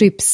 trips